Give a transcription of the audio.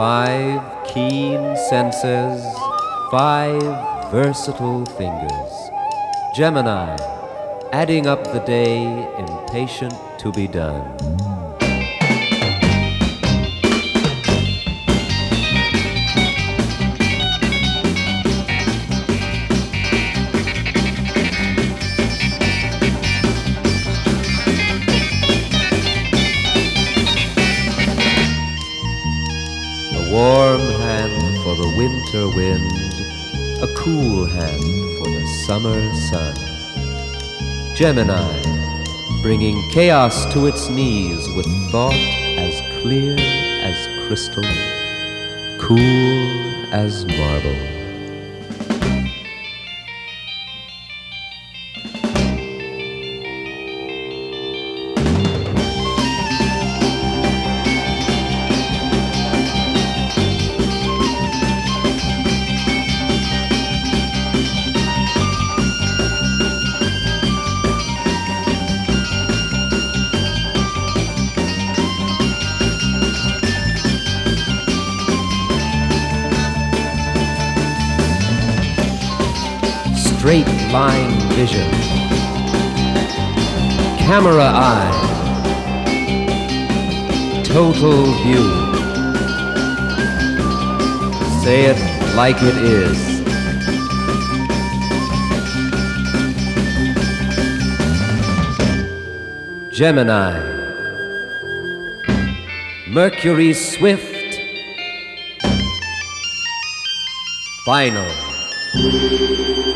Five keen senses, five versatile fingers. Gemini, adding up the day, impatient to be done. Warm hand for the winter wind, a cool hand for the summer sun. Gemini, bringing chaos to its knees with thought as clear as crystal, cool as marble. Straight line vision, camera eye, total view. Say it like it is. Gemini, Mercury swift, final.